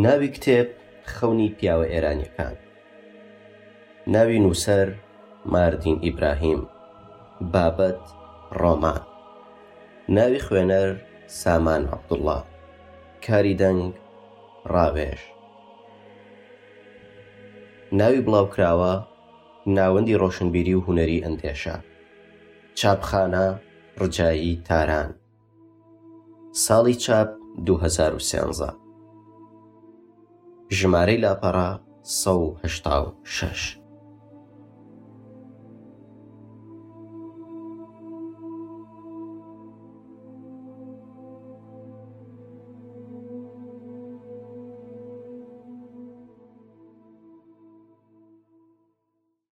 ناوی کتێب خەونی پیاوە ئێرانیەکان ناوی نووسەر ماردین ئیبراهیم بابەت ڕۆمان ناوی خوێنەر سامان عەبدوڵڵا کاری دەنگ ڕاوێژ ناوی بڵاوکراوە ناوەندی ڕۆشنبیری و هوەری ئەندێشە چاپخانە ڕجایی تاران ساڵی چاپ 2013 ژمارەی لاپەڕە 1960.